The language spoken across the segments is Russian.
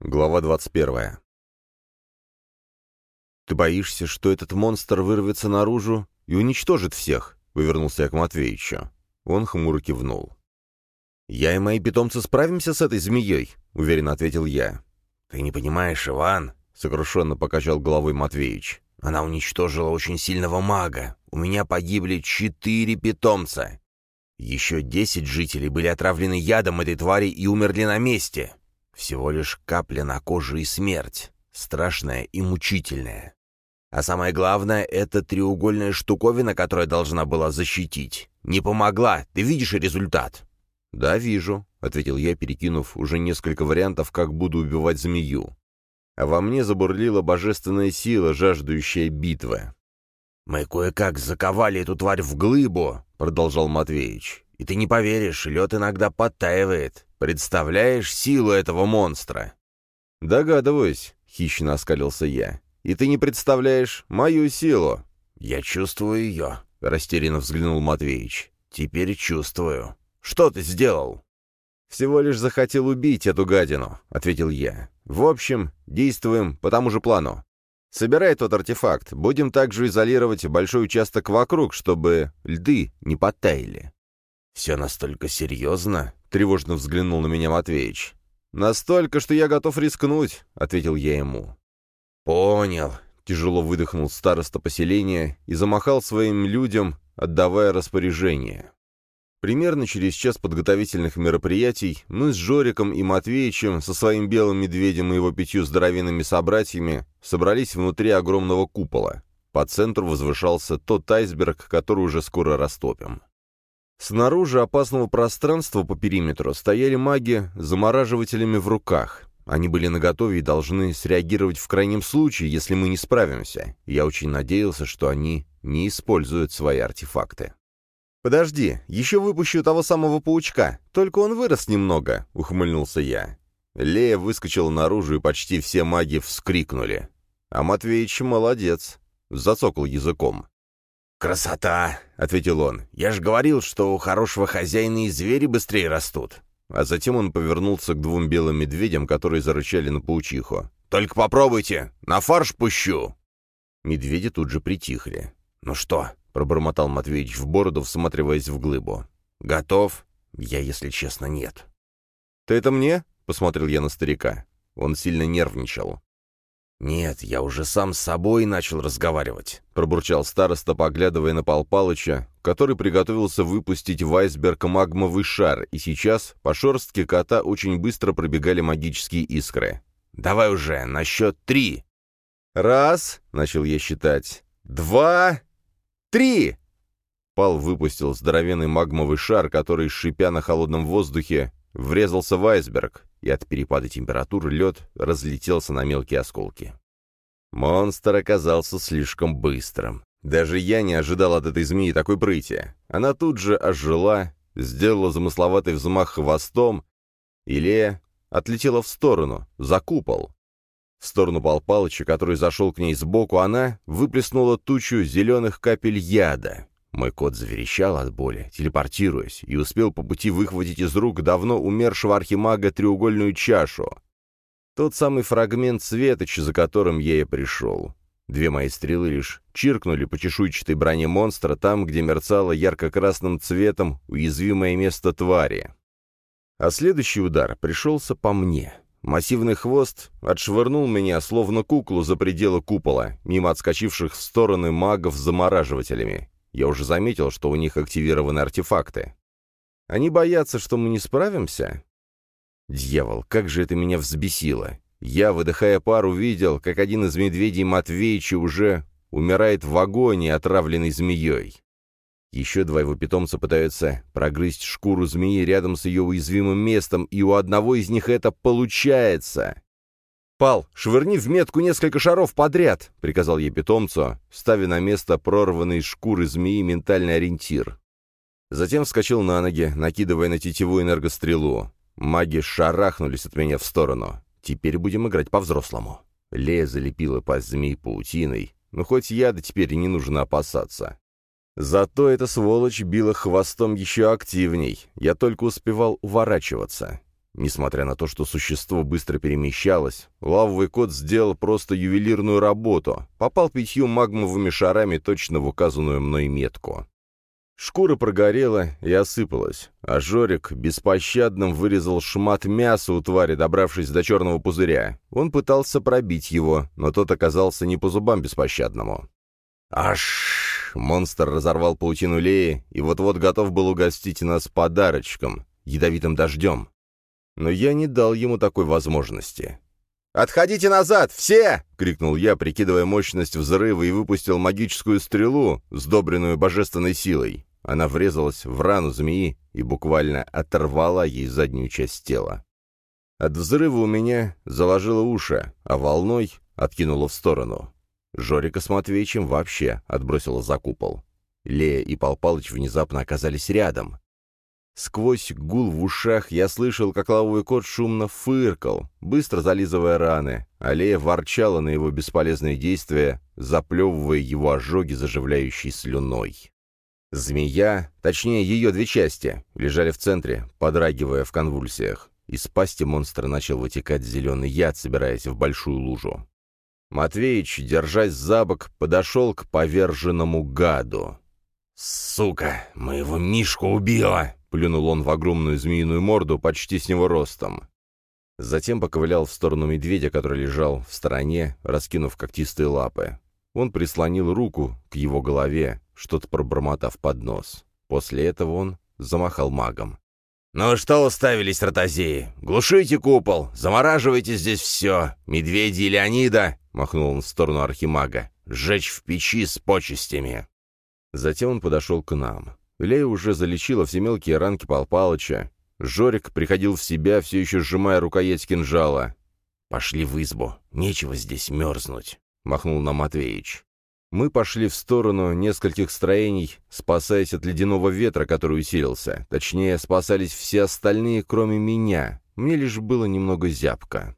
Глава 21. «Ты боишься, что этот монстр вырвется наружу и уничтожит всех?» — повернулся я к Матвеичу. Он хмуро кивнул. «Я и мои питомцы справимся с этой змеей», — уверенно ответил я. «Ты не понимаешь, Иван?» — сокрушенно покачал головой Матвеич. «Она уничтожила очень сильного мага. У меня погибли четыре питомца. Еще десять жителей были отравлены ядом этой твари и умерли на месте. Всего лишь капля на коже и смерть. Страшная и мучительная. А самое главное, это треугольная штуковина, которая должна была защитить. Не помогла. Ты видишь результат?» «Да, вижу», — ответил я, перекинув уже несколько вариантов, как буду убивать змею. А во мне забурлила божественная сила, жаждущая битвы. «Мы кое-как заковали эту тварь в глыбу», — продолжал Матвеич. «И ты не поверишь, лед иногда подтаивает. Представляешь силу этого монстра?» «Догадываюсь», — хищно оскалился я. «И ты не представляешь мою силу». «Я чувствую ее», — растерянно взглянул Матвеич. «Теперь чувствую. Что ты сделал?» «Всего лишь захотел убить эту гадину», — ответил я. «В общем, действуем по тому же плану. Собирай тот артефакт. Будем также изолировать большой участок вокруг, чтобы льды не подтаяли». «Все настолько серьезно?» — тревожно взглянул на меня Матвеич. «Настолько, что я готов рискнуть», — ответил я ему. «Понял», — тяжело выдохнул староста поселения и замахал своим людям, отдавая распоряжение. Примерно через час подготовительных мероприятий мы с Жориком и Матвеичем со своим белым медведем и его пятью здоровенными собратьями собрались внутри огромного купола. По центру возвышался тот айсберг, который уже скоро растопим. Снаружи опасного пространства по периметру стояли маги с замораживателями в руках. Они были наготове и должны среагировать в крайнем случае, если мы не справимся. Я очень надеялся, что они не используют свои артефакты. «Подожди, еще выпущу того самого паучка, только он вырос немного», — ухмыльнулся я. Лея выскочила наружу, и почти все маги вскрикнули. А Матвеич молодец, зацокал языком. «Красота!» — ответил он. «Я же говорил, что у хорошего хозяина и звери быстрее растут». А затем он повернулся к двум белым медведям, которые зарычали на паучиху. «Только попробуйте! На фарш пущу!» Медведи тут же притихли. «Ну что?» — пробормотал Матвеич в бороду, всматриваясь в глыбу. «Готов?» «Я, если честно, нет». «Ты это мне?» — посмотрел я на старика. Он сильно нервничал. «Нет, я уже сам с собой начал разговаривать», — пробурчал староста, поглядывая на Пал Палыча, который приготовился выпустить в айсберг магмовый шар, и сейчас по шерстке кота очень быстро пробегали магические искры. «Давай уже, на счет три!» «Раз!» — начал я считать. «Два! Три!» Пал выпустил здоровенный магмовый шар, который, шипя на холодном воздухе, врезался в айсберг, и от перепада температур лед разлетелся на мелкие осколки. Монстр оказался слишком быстрым. Даже я не ожидал от этой змеи такой прыти. Она тут же ожила, сделала замысловатый взмах хвостом, и отлетела в сторону, за купол. В сторону Пал Палыча, который зашел к ней сбоку, она выплеснула тучу зеленых капель яда. Мой кот заверещал от боли, телепортируясь, и успел по пути выхватить из рук давно умершего архимага треугольную чашу. Тот самый фрагмент светоча, за которым я и пришел. Две мои стрелы лишь чиркнули по чешуйчатой броне монстра там, где мерцало ярко-красным цветом уязвимое место твари. А следующий удар пришелся по мне. Массивный хвост отшвырнул меня, словно куклу за пределы купола, мимо отскочивших в стороны магов с замораживателями. Я уже заметил, что у них активированы артефакты. Они боятся, что мы не справимся? Дьявол, как же это меня взбесило. Я, выдыхая пар, увидел, как один из медведей Матвеича уже умирает в вагоне, отравленный змеей. Еще два его питомца пытаются прогрызть шкуру змеи рядом с ее уязвимым местом, и у одного из них это получается. «Пал, швырни в метку несколько шаров подряд!» — приказал я питомцу, ставя на место прорванной шкуры змеи ментальный ориентир. Затем вскочил на ноги, накидывая на тетиву энергострелу. Маги шарахнулись от меня в сторону. Теперь будем играть по-взрослому. Лея залепила пасть змеи паутиной, но хоть яда теперь не нужно опасаться. Зато эта сволочь била хвостом еще активней. Я только успевал уворачиваться. Несмотря на то, что существо быстро перемещалось, лавовый кот сделал просто ювелирную работу, попал пятью магмовыми шарами точно в указанную мной метку. Шкура прогорела и осыпалась, а Жорик беспощадным вырезал шмат мяса у твари, добравшись до черного пузыря. Он пытался пробить его, но тот оказался не по зубам беспощадному. Аж! Монстр разорвал паутину Леи и вот-вот готов был угостить нас подарочком, ядовитым дождем. Но я не дал ему такой возможности. «Отходите назад, все!» — крикнул я, прикидывая мощность взрыва, и выпустил магическую стрелу, сдобренную божественной силой. Она врезалась в рану змеи и буквально оторвала ей заднюю часть тела. От взрыва у меня заложило уши, а волной откинуло в сторону. Жорика с Матвеичем вообще отбросило за купол. Лея и Пал Палыч внезапно оказались рядом. Сквозь гул в ушах я слышал, как лавовый кот шумно фыркал, быстро зализывая раны, а Лея ворчала на его бесполезные действия, заплевывая его ожоги заживляющей слюной. Змея, точнее ее две части, лежали в центре, подрагивая в конвульсиях. Из пасти монстра начал вытекать зеленый яд, собираясь в большую лужу. Матвеич, держась за бок, подошел к поверженному гаду. «Сука, моего Мишку убила!» — плюнул он в огромную змеиную морду, почти с него ростом. Затем поковылял в сторону медведя, который лежал в стороне, раскинув когтистые лапы. Он прислонил руку к его голове, что-то пробормотав под нос. После этого он замахал магом. «Ну что уставились, ротозеи? Глушите купол, замораживайте здесь все. Медведи и Леонида!» — махнул он в сторону архимага. «Сжечь в печи с почестями!» Затем он подошел к нам. Лея уже залечила все мелкие ранки Пал Палыча. Жорик приходил в себя, все еще сжимая рукоять кинжала. «Пошли в избу, нечего здесь мерзнуть», — махнул нам Матвеич. Мы пошли в сторону нескольких строений, спасаясь от ледяного ветра, который усилился. Точнее, спасались все остальные, кроме меня. Мне лишь было немного зябко.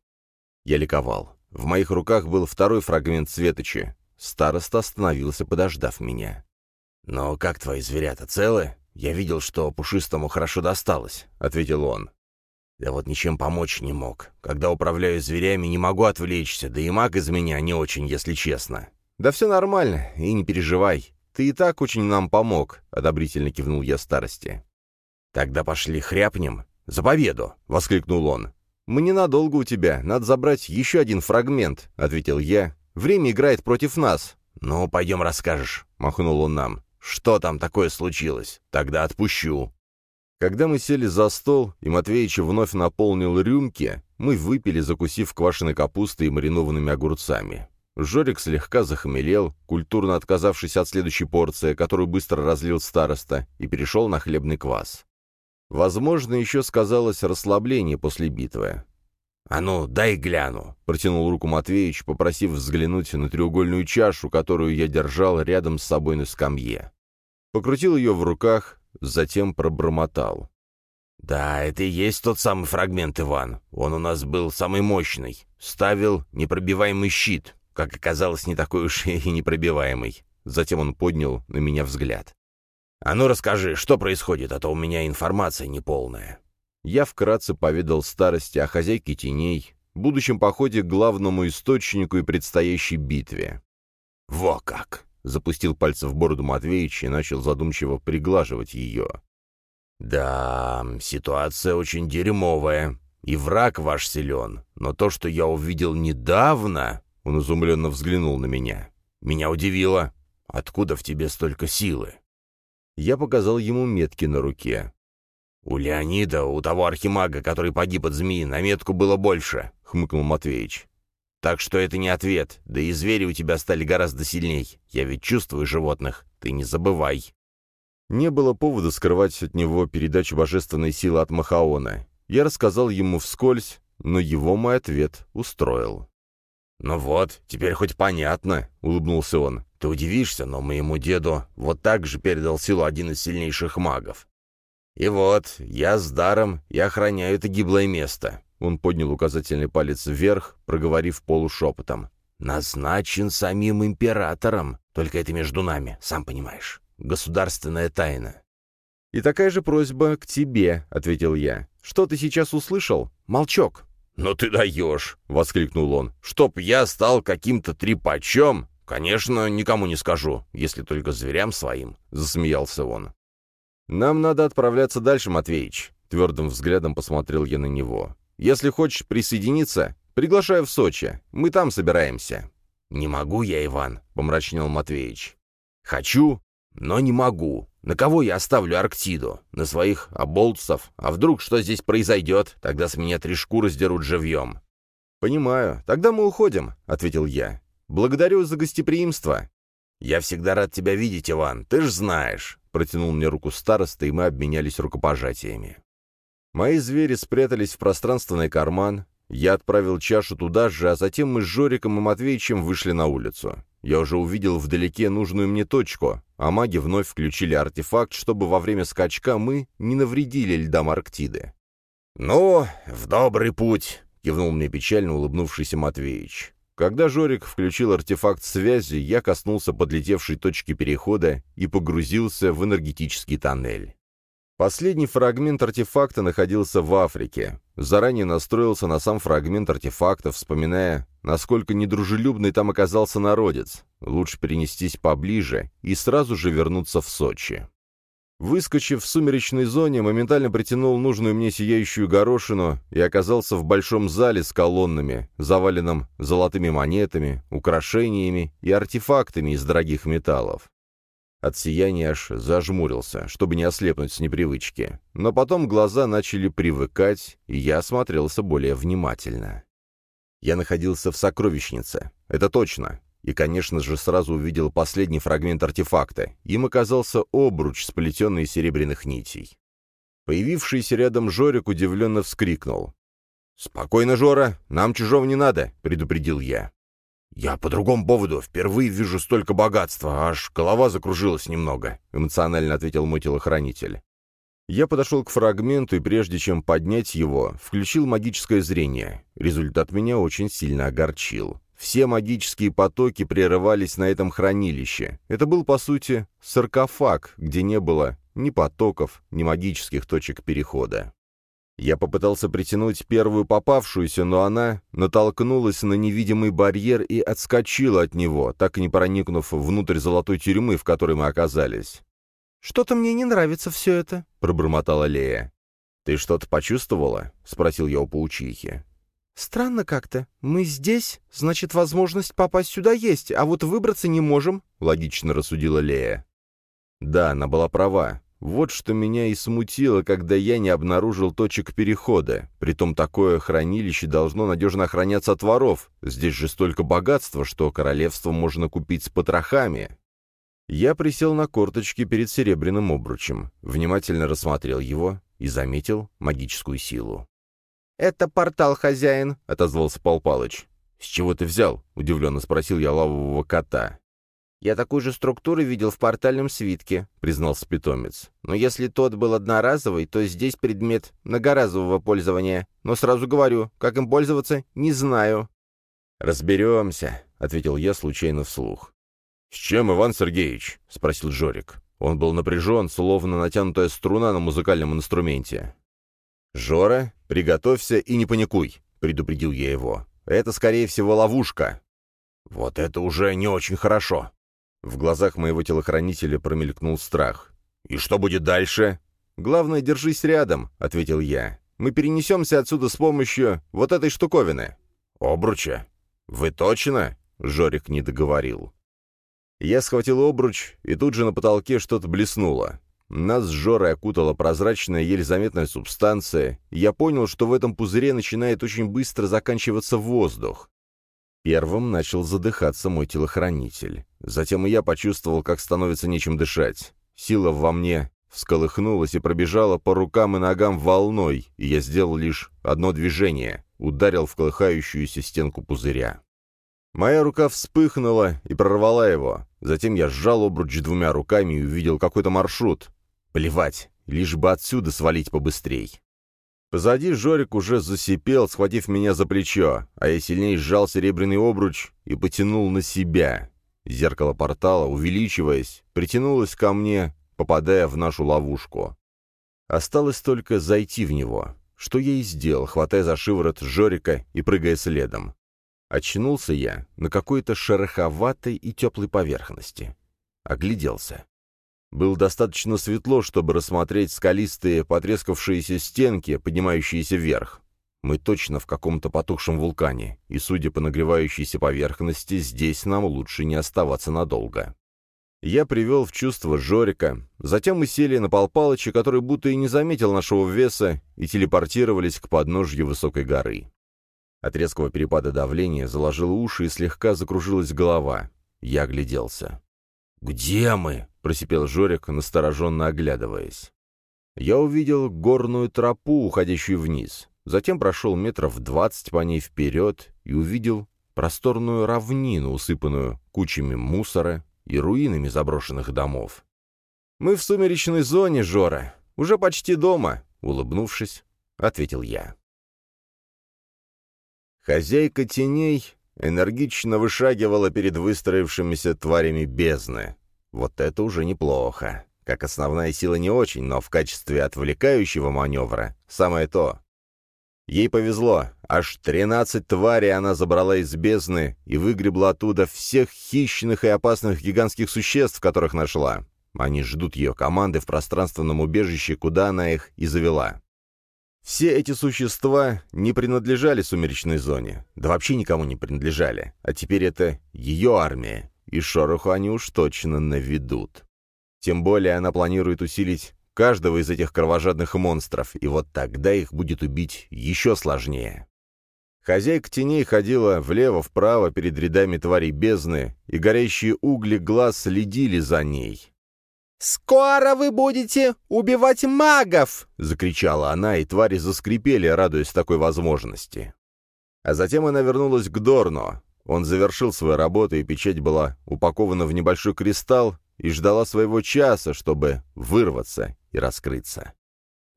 Я ликовал. В моих руках был второй фрагмент светочи. Староста остановился, подождав меня. «Но как твои зверята, целы? Я видел, что пушистому хорошо досталось», — ответил он. «Да вот ничем помочь не мог. Когда управляю зверями, не могу отвлечься, да и маг из меня не очень, если честно. «Да все нормально, и не переживай. Ты и так очень нам помог», — одобрительно кивнул я старости. «Тогда пошли хряпнем. За победу!» — воскликнул он. «Мы ненадолго у тебя. Надо забрать еще один фрагмент», — ответил я. «Время играет против нас». «Ну, пойдем расскажешь», — махнул он нам. «Что там такое случилось? Тогда отпущу». Когда мы сели за стол, и Матвеич вновь наполнил рюмки, мы выпили, закусив квашеной капустой и маринованными огурцами. Жорик слегка захмелел, культурно отказавшись от следующей порции, которую быстро разлил староста, и перешел на хлебный квас. Возможно, еще сказалось расслабление после битвы. «А ну, дай гляну!» — протянул руку Матвеич, попросив взглянуть на треугольную чашу, которую я держал рядом с собой на скамье. Покрутил ее в руках, затем пробормотал. «Да, это и есть тот самый фрагмент, Иван. Он у нас был самый мощный. Ставил непробиваемый щит. Как оказалось, не такой уж и непробиваемый. Затем он поднял на меня взгляд. «А ну расскажи, что происходит, а то у меня информация неполная». Я вкратце поведал старости о хозяйке теней, будущем походе к главному источнику и предстоящей битве. «Во как!» — запустил пальцы в бороду Матвеич и начал задумчиво приглаживать ее. «Да, ситуация очень дерьмовая, и враг ваш силен, но то, что я увидел недавно, он изумленно взглянул на меня. «Меня удивило. Откуда в тебе столько силы?» Я показал ему метки на руке. «У Леонида, у того архимага, который погиб от змеи, на метку было больше», — хмыкнул Матвеич. «Так что это не ответ. Да и звери у тебя стали гораздо сильней. Я ведь чувствую животных. Ты не забывай». Не было повода скрывать от него передачу божественной силы от Махаона. Я рассказал ему вскользь, но его мой ответ устроил. «Ну вот, теперь хоть понятно», — улыбнулся он. «Ты удивишься, но моему деду вот так же передал силу один из сильнейших магов. И вот, я с даром и охраняю это гиблое место». Он поднял указательный палец вверх, проговорив полушепотом. «Назначен самим императором. Только это между нами, сам понимаешь. Государственная тайна». «И такая же просьба к тебе», — ответил я. «Что ты сейчас услышал? Молчок». «Ну ты даешь!» — воскликнул он. «Чтоб я стал каким-то трепачом? Конечно, никому не скажу, если только зверям своим», — засмеялся он. «Нам надо отправляться дальше, Матвеич», — твердым взглядом посмотрел я на него. «Если хочешь присоединиться, приглашаю в Сочи. Мы там собираемся». «Не могу я, Иван», — помрачнел Матвеич. «Хочу, но не могу. На кого я оставлю Арктиду? На своих оболтусов? А вдруг что здесь произойдет? Тогда с меня три шкуры сдерут живьем». «Понимаю. Тогда мы уходим», — ответил я. «Благодарю за гостеприимство». «Я всегда рад тебя видеть, Иван, ты ж знаешь», — протянул мне руку староста, и мы обменялись рукопожатиями. Мои звери спрятались в пространственный карман, я отправил чашу туда же, а затем мы с Жориком и Матвеичем вышли на улицу. Я уже увидел вдалеке нужную мне точку, а маги вновь включили артефакт, чтобы во время скачка мы не навредили льдам Арктиды. «Ну, в добрый путь», — кивнул мне печально улыбнувшийся Матвеич. Когда Жорик включил артефакт связи, я коснулся подлетевшей точки перехода и погрузился в энергетический тоннель. Последний фрагмент артефакта находился в Африке. Заранее настроился на сам фрагмент артефакта, вспоминая, насколько недружелюбный там оказался народец. Лучше перенестись поближе и сразу же вернуться в Сочи. Выскочив в сумеречной зоне, моментально притянул нужную мне сияющую горошину и оказался в большом зале с колоннами, заваленном золотыми монетами, украшениями и артефактами из дорогих металлов. От сияния аж зажмурился, чтобы не ослепнуть с непривычки. Но потом глаза начали привыкать, и я осмотрелся более внимательно. Я находился в сокровищнице, это точно. И, конечно же, сразу увидел последний фрагмент артефакта. Им оказался обруч, сплетенный из серебряных нитей. Появившийся рядом Жорик удивленно вскрикнул. «Спокойно, Жора, нам чужого не надо», — предупредил я. «Я по другому поводу. Впервые вижу столько богатства. Аж голова закружилась немного», — эмоционально ответил мой телохранитель. Я подошел к фрагменту и, прежде чем поднять его, включил магическое зрение. Результат меня очень сильно огорчил. Все магические потоки прерывались на этом хранилище. Это был, по сути, саркофаг, где не было ни потоков, ни магических точек перехода. Я попытался притянуть первую попавшуюся, но она натолкнулась на невидимый барьер и отскочила от него, так и не проникнув внутрь золотой тюрьмы, в которой мы оказались. «Что-то мне не нравится все это», — пробормотала Лея. «Ты что-то почувствовала?» — спросил я у паучихи. «Странно как-то. Мы здесь, значит, возможность попасть сюда есть, а вот выбраться не можем», — логично рассудила Лея. Да, она была права. Вот что меня и смутило, когда я не обнаружил точек перехода. Притом такое хранилище должно надежно охраняться от воров. Здесь же столько богатства, что королевство можно купить с потрохами. Я присел на корточки перед серебряным обручем, внимательно рассмотрел его и заметил магическую силу. «Это портал, хозяин», — отозвался Пал Палыч. «С чего ты взял?» — удивленно спросил я лавового кота. «Я такую же структуру видел в портальном свитке», — признался питомец. «Но если тот был одноразовый, то здесь предмет многоразового пользования. Но сразу говорю, как им пользоваться, не знаю». «Разберемся», — ответил я случайно вслух. «С чем, Иван Сергеевич?» — спросил Жорик. Он был напряжен, словно натянутая струна на музыкальном инструменте. «Жора, приготовься и не паникуй», — предупредил я его. «Это, скорее всего, ловушка». «Вот это уже не очень хорошо», в глазах моего телохранителя промелькнул страх. «И что будет дальше?» «Главное, держись рядом», — ответил я. «Мы перенесемся отсюда с помощью вот этой штуковины». «Обруча? Вы точно?» — Жорик не договорил. Я схватил обруч, и тут же на потолке что-то блеснуло. Нас с Жорой окутала прозрачная, еле заметная субстанция, я понял, что в этом пузыре начинает очень быстро заканчиваться воздух. Первым начал задыхаться мой телохранитель. Затем и я почувствовал, как становится нечем дышать. Сила во мне всколыхнулась и пробежала по рукам и ногам волной, и я сделал лишь одно движение — ударил в колыхающуюся стенку пузыря. Моя рука вспыхнула и прорвала его. Затем я сжал обруч двумя руками и увидел какой-то маршрут. Плевать, лишь бы отсюда свалить побыстрей. Позади Жорик уже засипел, схватив меня за плечо, а я сильнее сжал серебряный обруч и потянул на себя. Зеркало портала, увеличиваясь, притянулось ко мне, попадая в нашу ловушку. Осталось только зайти в него, что я и сделал, хватая за шиворот Жорика и прыгая следом. Очнулся я на какой-то шероховатой и теплой поверхности. Огляделся. Было достаточно светло, чтобы рассмотреть скалистые, потрескавшиеся стенки, поднимающиеся вверх. Мы точно в каком-то потухшем вулкане, и, судя по нагревающейся поверхности, здесь нам лучше не оставаться надолго. Я привел в чувство Жорика, затем мы сели на Пал Палыча, который будто и не заметил нашего веса, и телепортировались к подножью высокой горы. От резкого перепада давления заложило уши и слегка закружилась голова. Я огляделся. «Где мы?» — просипел Жорик, настороженно оглядываясь. Я увидел горную тропу, уходящую вниз. Затем прошел метров двадцать по ней вперед и увидел просторную равнину, усыпанную кучами мусора и руинами заброшенных домов. «Мы в сумеречной зоне, Жора. Уже почти дома», — улыбнувшись, ответил я. Хозяйка теней энергично вышагивала перед выстроившимися тварями бездны. Вот это уже неплохо. Как основная сила не очень, но в качестве отвлекающего маневра самое то. Ей повезло. Аж тринадцать тварей она забрала из бездны и выгребла оттуда всех хищных и опасных гигантских существ, которых нашла. Они ждут ее команды в пространственном убежище, куда она их и завела. Все эти существа не принадлежали сумеречной зоне, да вообще никому не принадлежали, а теперь это ее армия, и шороху они уж точно наведут. Тем более она планирует усилить каждого из этих кровожадных монстров, и вот тогда их будет убить еще сложнее. Хозяйка теней ходила влево-вправо перед рядами тварей бездны, и горящие угли глаз следили за ней. «Скоро вы будете убивать магов!» — закричала она, и твари заскрипели, радуясь такой возможности. А затем она вернулась к Дорну. Он завершил свою работу, и печать была упакована в небольшой кристалл и ждала своего часа, чтобы вырваться и раскрыться.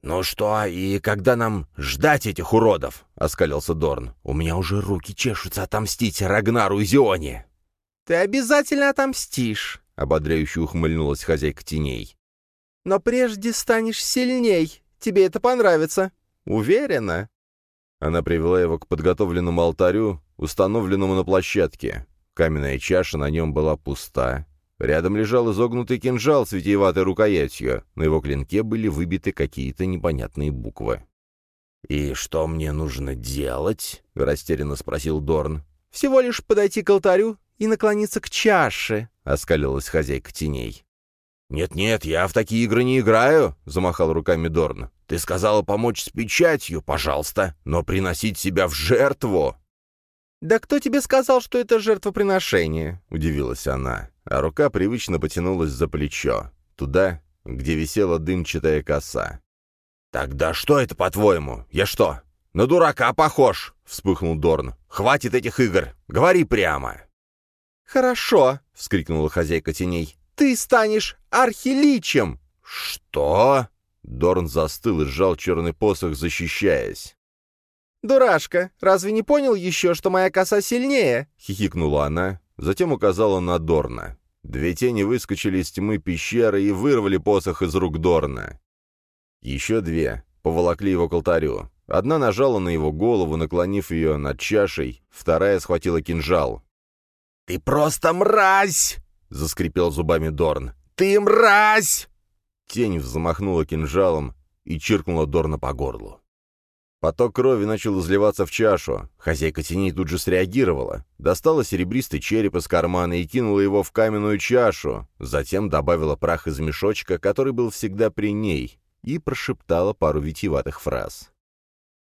«Ну что, и когда нам ждать этих уродов?» — оскалился Дорн. «У меня уже руки чешутся отомстить Рагнару и Зионе». «Ты обязательно отомстишь», — ободряюще ухмыльнулась хозяйка теней. «Но прежде станешь сильней. Тебе это понравится. Уверена?» Она привела его к подготовленному алтарю, установленному на площадке. Каменная чаша на нем была пуста. Рядом лежал изогнутый кинжал с витиеватой рукоятью. На его клинке были выбиты какие-то непонятные буквы. «И что мне нужно делать?» — растерянно спросил Дорн. «Всего лишь подойти к алтарю и наклониться к чаше», — оскалилась хозяйка теней. «Нет-нет, я в такие игры не играю», — замахал руками Дорн. «Ты сказала помочь с печатью, пожалуйста, но приносить себя в жертву...» «Да кто тебе сказал, что это жертвоприношение?» — удивилась она, а рука привычно потянулась за плечо, туда, где висела дымчатая коса. «Тогда что это, по-твоему? Я что, на дурака похож?» — вспыхнул Дорн. «Хватит этих игр! Говори прямо!» «Хорошо!» — вскрикнула хозяйка теней. «Ты станешь архиличем!» «Что?» Дорн застыл и сжал черный посох, защищаясь. «Дурашка, разве не понял еще, что моя коса сильнее?» — хихикнула она, затем указала на Дорна. Две тени выскочили из тьмы пещеры и вырвали посох из рук Дорна. Еще две поволокли его к алтарю. Одна нажала на его голову, наклонив ее над чашей, вторая схватила кинжал. «Ты просто мразь!» — заскрипел зубами Дорн. «Ты мразь!» Тень взмахнула кинжалом и чиркнула Дорна по горлу. Поток крови начал изливаться в чашу. Хозяйка теней тут же среагировала. Достала серебристый череп из кармана и кинула его в каменную чашу. Затем добавила прах из мешочка, который был всегда при ней, и прошептала пару витиеватых фраз.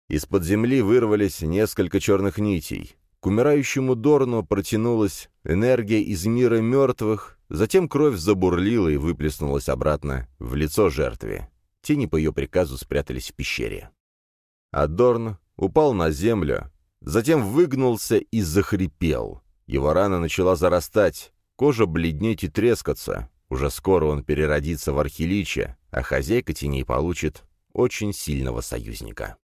Из-под земли вырвались несколько черных нитей. К умирающему Дорну протянулась энергия из мира мертвых, затем кровь забурлила и выплеснулась обратно в лицо жертве. Тени по ее приказу спрятались в пещере. А Дорн упал на землю, затем выгнулся и захрипел. Его рана начала зарастать, кожа бледнеть и трескаться. Уже скоро он переродится в архилича, а хозяйка теней получит очень сильного союзника.